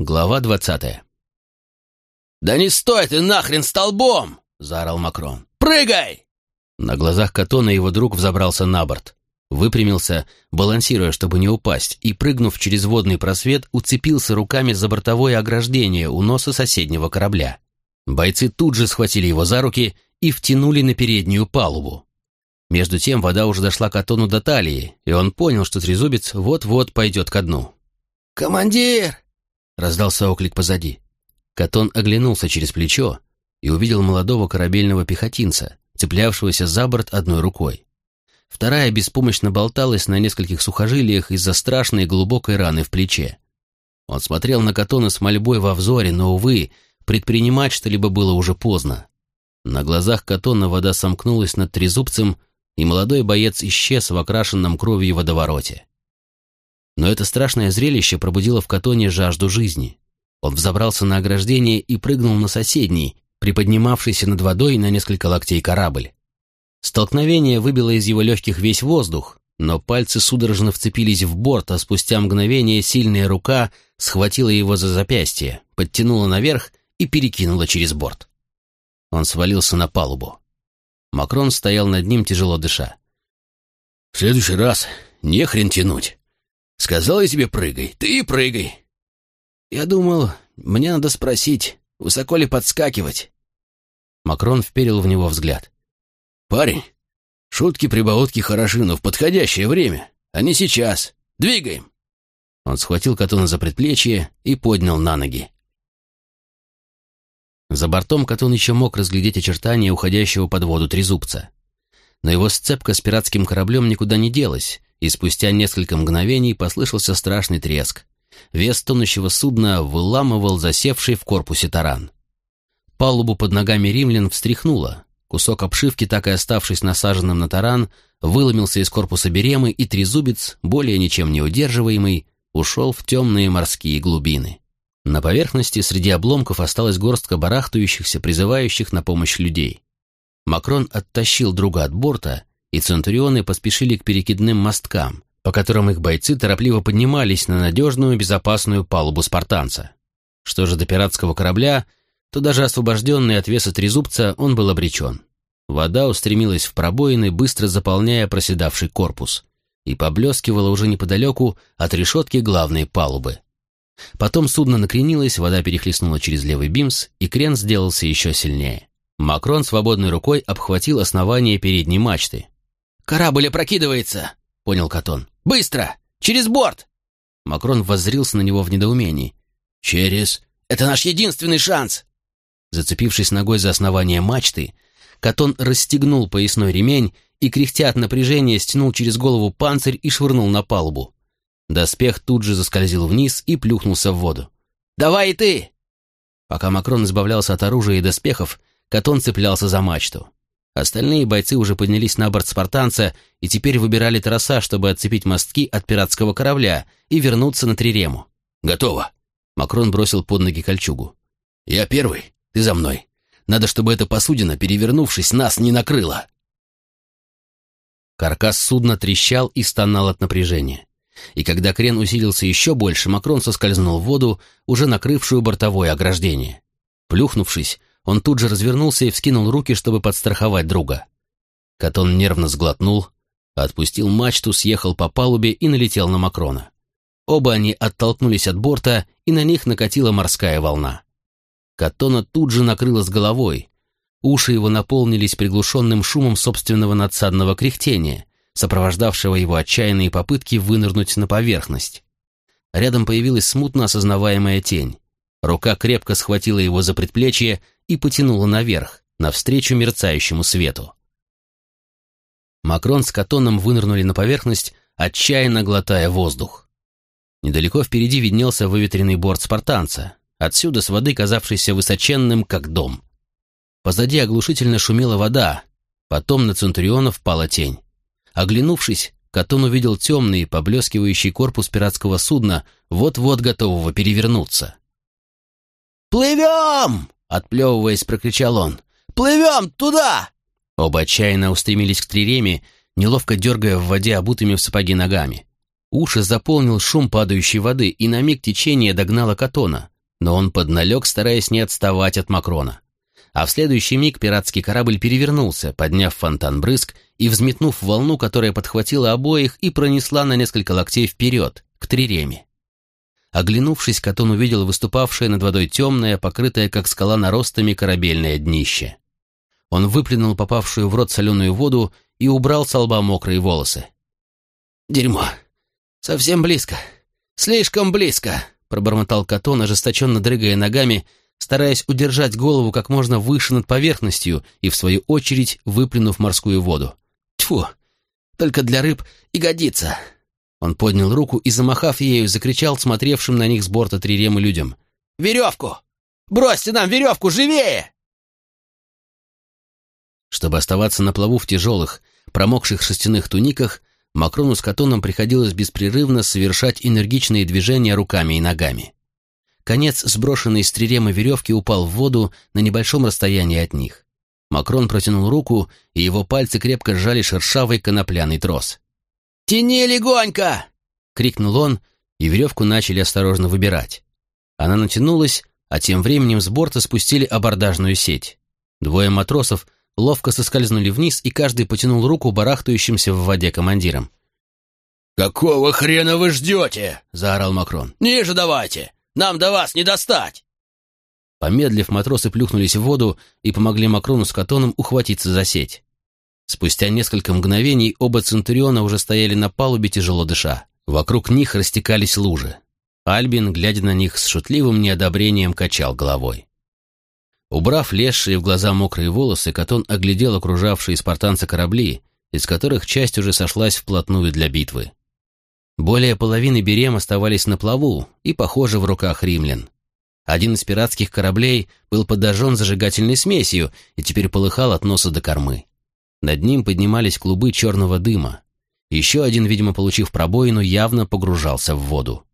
Глава двадцатая. «Да не стой ты нахрен столбом!» — заорал Макрон. «Прыгай!» На глазах Катона его друг взобрался на борт. Выпрямился, балансируя, чтобы не упасть, и, прыгнув через водный просвет, уцепился руками за бортовое ограждение у носа соседнего корабля. Бойцы тут же схватили его за руки и втянули на переднюю палубу. Между тем вода уже дошла к Катону до талии, и он понял, что трезубец вот-вот пойдет ко дну. «Командир!» Раздался оклик позади. Катон оглянулся через плечо и увидел молодого корабельного пехотинца, цеплявшегося за борт одной рукой. Вторая беспомощно болталась на нескольких сухожилиях из-за страшной глубокой раны в плече. Он смотрел на Катона с мольбой во взоре, но, увы, предпринимать что-либо было уже поздно. На глазах Катона вода сомкнулась над трезубцем, и молодой боец исчез в окрашенном кровью водовороте. Но это страшное зрелище пробудило в Катоне жажду жизни. Он взобрался на ограждение и прыгнул на соседний, приподнимавшийся над водой на несколько локтей корабль. Столкновение выбило из его легких весь воздух, но пальцы судорожно вцепились в борт, а спустя мгновение сильная рука схватила его за запястье, подтянула наверх и перекинула через борт. Он свалился на палубу. Макрон стоял над ним, тяжело дыша. «В следующий раз не хрен тянуть», Сказал я тебе прыгай, ты и прыгай. Я думал, мне надо спросить, высоко ли подскакивать. Макрон вперил в него взгляд. Парень, шутки-прибаутки хороши, но в подходящее время, а не сейчас. Двигаем. Он схватил Катона за предплечье и поднял на ноги. За бортом Катон еще мог разглядеть очертания уходящего под воду трезубца. Но его сцепка с пиратским кораблем никуда не делась, и спустя несколько мгновений послышался страшный треск. Вес тонущего судна выламывал засевший в корпусе таран. Палубу под ногами римлян встряхнуло. Кусок обшивки, так и оставшись насаженным на таран, выломился из корпуса беремы, и трезубец, более ничем не удерживаемый, ушел в темные морские глубины. На поверхности среди обломков осталась горстка барахтающихся, призывающих на помощь людей. Макрон оттащил друга от борта и центурионы поспешили к перекидным мосткам, по которым их бойцы торопливо поднимались на надежную безопасную палубу спартанца. Что же до пиратского корабля, то даже освобожденный от веса трезубца он был обречен. Вода устремилась в пробоины, быстро заполняя проседавший корпус, и поблескивала уже неподалеку от решетки главной палубы. Потом судно накренилось, вода перехлестнула через левый бимс, и крен сделался еще сильнее. Макрон свободной рукой обхватил основание передней мачты, «Корабль опрокидывается!» — понял Катон. «Быстро! Через борт!» Макрон воззрился на него в недоумении. «Через... Это наш единственный шанс!» Зацепившись ногой за основание мачты, Катон расстегнул поясной ремень и, кряхтя от напряжения, стянул через голову панцирь и швырнул на палубу. Доспех тут же заскользил вниз и плюхнулся в воду. «Давай и ты!» Пока Макрон избавлялся от оружия и доспехов, Катон цеплялся за мачту. Остальные бойцы уже поднялись на борт спартанца и теперь выбирали троса, чтобы отцепить мостки от пиратского корабля и вернуться на Трирему. «Готово!» Макрон бросил под ноги кольчугу. «Я первый, ты за мной. Надо, чтобы эта посудина, перевернувшись, нас не накрыла!» Каркас судна трещал и стонал от напряжения. И когда крен усилился еще больше, Макрон соскользнул в воду, уже накрывшую бортовое ограждение. Плюхнувшись, он тут же развернулся и вскинул руки, чтобы подстраховать друга. Катон нервно сглотнул, отпустил мачту, съехал по палубе и налетел на Макрона. Оба они оттолкнулись от борта, и на них накатила морская волна. Катона тут же накрыло с головой. Уши его наполнились приглушенным шумом собственного надсадного кряхтения, сопровождавшего его отчаянные попытки вынырнуть на поверхность. Рядом появилась смутно осознаваемая тень. Рука крепко схватила его за предплечье и потянула наверх, навстречу мерцающему свету. Макрон с Катоном вынырнули на поверхность, отчаянно глотая воздух. Недалеко впереди виднелся выветренный борт спартанца, отсюда с воды казавшийся высоченным, как дом. Позади оглушительно шумела вода, потом на Центурионов пала тень. Оглянувшись, Катон увидел темный, поблескивающий корпус пиратского судна, вот-вот готового перевернуться. «Плывем!» — отплевываясь, прокричал он. «Плывем туда!» Оба отчаянно устремились к триреме, неловко дергая в воде обутыми в сапоги ногами. Уши заполнил шум падающей воды, и на миг течение догнало Катона, но он подналег, стараясь не отставать от Макрона. А в следующий миг пиратский корабль перевернулся, подняв фонтан брызг и взметнув волну, которая подхватила обоих и пронесла на несколько локтей вперед, к Триреме. Оглянувшись, Катон увидел выступавшее над водой темное, покрытое, как скала наростами, корабельное днище. Он выплюнул попавшую в рот соленую воду и убрал с лба мокрые волосы. «Дерьмо! Совсем близко! Слишком близко!» пробормотал Катон, ожесточенно дрыгая ногами, стараясь удержать голову как можно выше над поверхностью и, в свою очередь, выплюнув морскую воду. «Тьфу! Только для рыб и годится!» Он поднял руку и, замахав ею, закричал смотревшим на них с борта триремы людям. «Веревку! Бросьте нам веревку, живее!» Чтобы оставаться на плаву в тяжелых, промокших шерстяных туниках, Макрону с Катоном приходилось беспрерывно совершать энергичные движения руками и ногами. Конец сброшенной с триремы веревки упал в воду на небольшом расстоянии от них. Макрон протянул руку, и его пальцы крепко сжали шершавый конопляный трос. «Тяни легонько!» — крикнул он, и веревку начали осторожно выбирать. Она натянулась, а тем временем с борта спустили абордажную сеть. Двое матросов ловко соскользнули вниз, и каждый потянул руку барахтающимся в воде командиром. «Какого хрена вы ждете?» — заорал Макрон. «Ниже давайте! Нам до вас не достать!» Помедлив, матросы плюхнулись в воду и помогли Макрону с Катоном ухватиться за сеть. Спустя несколько мгновений оба Центуриона уже стояли на палубе, тяжело дыша. Вокруг них растекались лужи. Альбин, глядя на них с шутливым неодобрением, качал головой. Убрав лезшие в глаза мокрые волосы, Катон оглядел окружавшие спартанца корабли, из которых часть уже сошлась вплотную для битвы. Более половины берем оставались на плаву и, похоже, в руках римлян. Один из пиратских кораблей был подожжен зажигательной смесью и теперь полыхал от носа до кормы. Над ним поднимались клубы черного дыма. Еще один, видимо, получив пробоину, явно погружался в воду.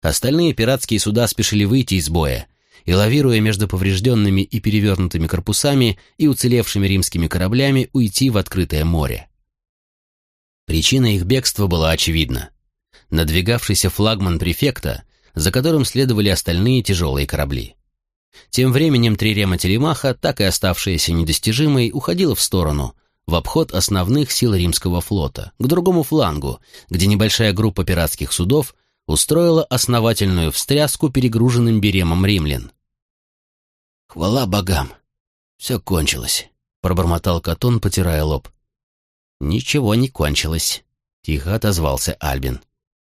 Остальные пиратские суда спешили выйти из боя, и, лавируя между поврежденными и перевернутыми корпусами и уцелевшими римскими кораблями, уйти в открытое море. Причина их бегства была очевидна. Надвигавшийся флагман префекта, за которым следовали остальные тяжелые корабли. Тем временем трирема Телемаха, так и оставшаяся недостижимой, уходила в сторону, в обход основных сил римского флота, к другому флангу, где небольшая группа пиратских судов устроила основательную встряску перегруженным беремом римлян. «Хвала богам! Все кончилось», — пробормотал Катон, потирая лоб. «Ничего не кончилось», — тихо отозвался Альбин.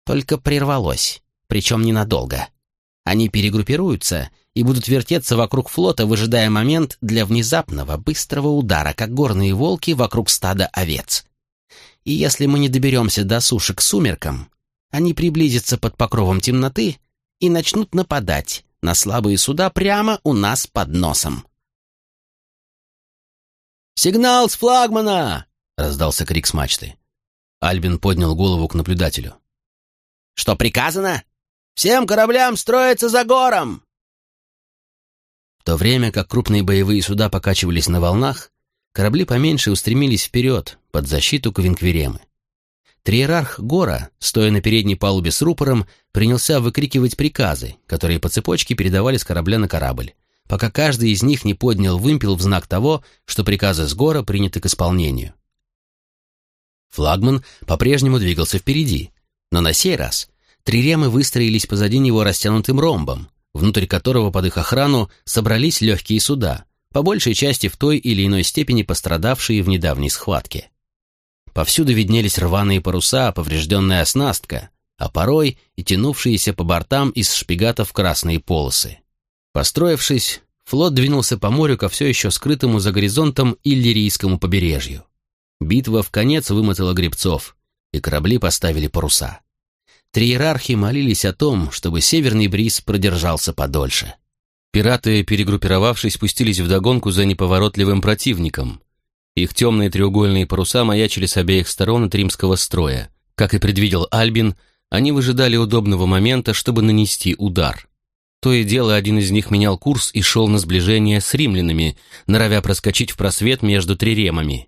«Только прервалось, причем ненадолго. Они перегруппируются и будут вертеться вокруг флота, выжидая момент для внезапного, быстрого удара, как горные волки вокруг стада овец. И если мы не доберемся до суши к сумеркам, они приблизятся под покровом темноты и начнут нападать, на слабые суда прямо у нас под носом. «Сигнал с флагмана!» — раздался крик с мачты. Альбин поднял голову к наблюдателю. «Что приказано? Всем кораблям строиться за гором!» То время как крупные боевые суда покачивались на волнах, корабли поменьше устремились вперед, под защиту Квинквиремы. Триерарх Гора, стоя на передней палубе с рупором, принялся выкрикивать приказы, которые по цепочке передавали с корабля на корабль, пока каждый из них не поднял вымпел в знак того, что приказы с Гора приняты к исполнению. Флагман по-прежнему двигался впереди, но на сей раз триремы выстроились позади него растянутым ромбом, внутрь которого под их охрану собрались легкие суда, по большей части в той или иной степени пострадавшие в недавней схватке. Повсюду виднелись рваные паруса, поврежденная оснастка, а порой и тянувшиеся по бортам из шпигатов красные полосы. Построившись, флот двинулся по морю ко все еще скрытому за горизонтом Иллирийскому побережью. Битва в конец вымотала гребцов, и корабли поставили паруса. Триерархи молились о том, чтобы северный бриз продержался подольше. Пираты, перегруппировавшись, спустились вдогонку за неповоротливым противником, их темные треугольные паруса маячили с обеих сторон от римского строя. Как и предвидел Альбин, они выжидали удобного момента, чтобы нанести удар. То и дело один из них менял курс и шел на сближение с римлянами, норовя проскочить в просвет между триремами.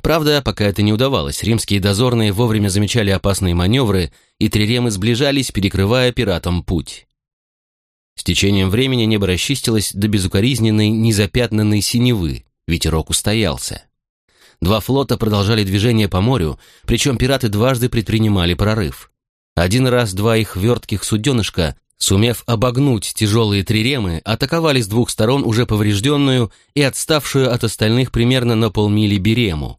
Правда, пока это не удавалось, римские дозорные вовремя замечали опасные маневры, и триремы сближались, перекрывая пиратам путь. С течением времени небо расчистилось до безукоризненной, незапятнанной синевы, ветерок устоялся. Два флота продолжали движение по морю, причем пираты дважды предпринимали прорыв. Один раз два их вертких суденышка, сумев обогнуть тяжелые триремы, атаковали с двух сторон уже поврежденную и отставшую от остальных примерно на полмили берему.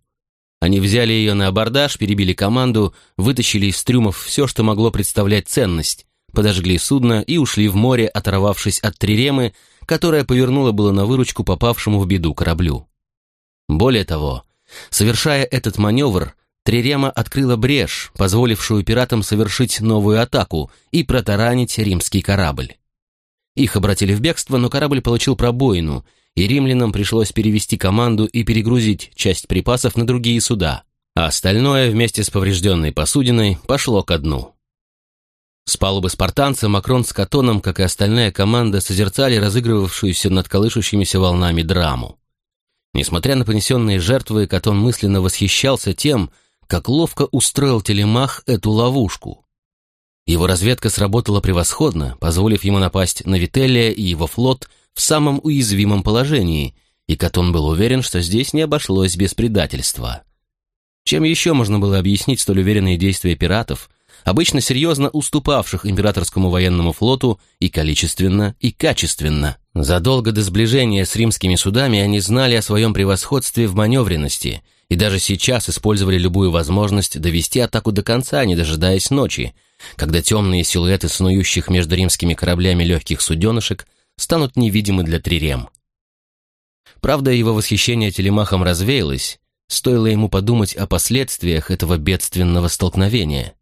Они взяли ее на абордаж, перебили команду, вытащили из трюмов все, что могло представлять ценность, подожгли судно и ушли в море, оторвавшись от триремы, которая повернула было на выручку попавшему в беду кораблю. Более того, совершая этот маневр, Трирема открыла брешь, позволившую пиратам совершить новую атаку и протаранить римский корабль. Их обратили в бегство, но корабль получил пробоину, и римлянам пришлось перевести команду и перегрузить часть припасов на другие суда, а остальное вместе с поврежденной посудиной пошло ко дну. С палубы спартанца Макрон с Катоном, как и остальная команда, созерцали разыгрывавшуюся над колышущимися волнами драму. Несмотря на понесенные жертвы, Катон мысленно восхищался тем, как ловко устроил Телемах эту ловушку. Его разведка сработала превосходно, позволив ему напасть на Вителия и его флот в самом уязвимом положении, и Катон был уверен, что здесь не обошлось без предательства. Чем еще можно было объяснить столь уверенные действия пиратов, обычно серьезно уступавших императорскому военному флоту и количественно, и качественно. Задолго до сближения с римскими судами они знали о своем превосходстве в маневренности и даже сейчас использовали любую возможность довести атаку до конца, не дожидаясь ночи, когда темные силуэты снующих между римскими кораблями легких суденышек станут невидимы для трирем. Правда, его восхищение телемахом развеялось, стоило ему подумать о последствиях этого бедственного столкновения.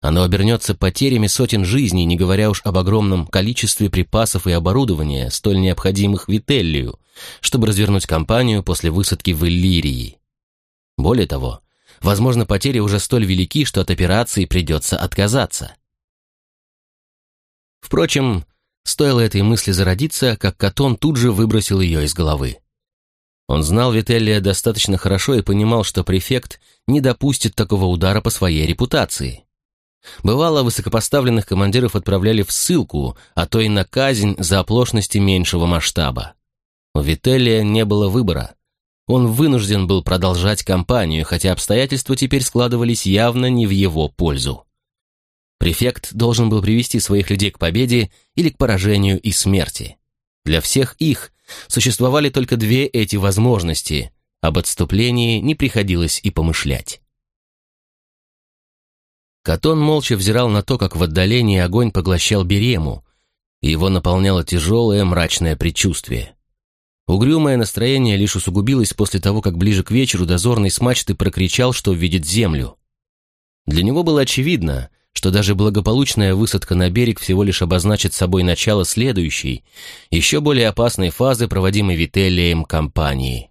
Оно обернется потерями сотен жизней, не говоря уж об огромном количестве припасов и оборудования, столь необходимых Вителлию, чтобы развернуть кампанию после высадки в Иллирии. Более того, возможно, потери уже столь велики, что от операции придется отказаться. Впрочем, стоило этой мысли зародиться, как Катон тут же выбросил ее из головы. Он знал Вителлия достаточно хорошо и понимал, что префект не допустит такого удара по своей репутации. Бывало, высокопоставленных командиров отправляли в ссылку, а то и на казнь за оплошности меньшего масштаба. У Вителия не было выбора. Он вынужден был продолжать кампанию, хотя обстоятельства теперь складывались явно не в его пользу. Префект должен был привести своих людей к победе или к поражению и смерти. Для всех их существовали только две эти возможности, об отступлении не приходилось и помышлять. Катон молча взирал на то, как в отдалении огонь поглощал Берему, и его наполняло тяжелое мрачное предчувствие. Угрюмое настроение лишь усугубилось после того, как ближе к вечеру дозорный с мачты прокричал, что видит землю. Для него было очевидно, что даже благополучная высадка на берег всего лишь обозначит собой начало следующей, еще более опасной фазы, проводимой Вителлием кампании.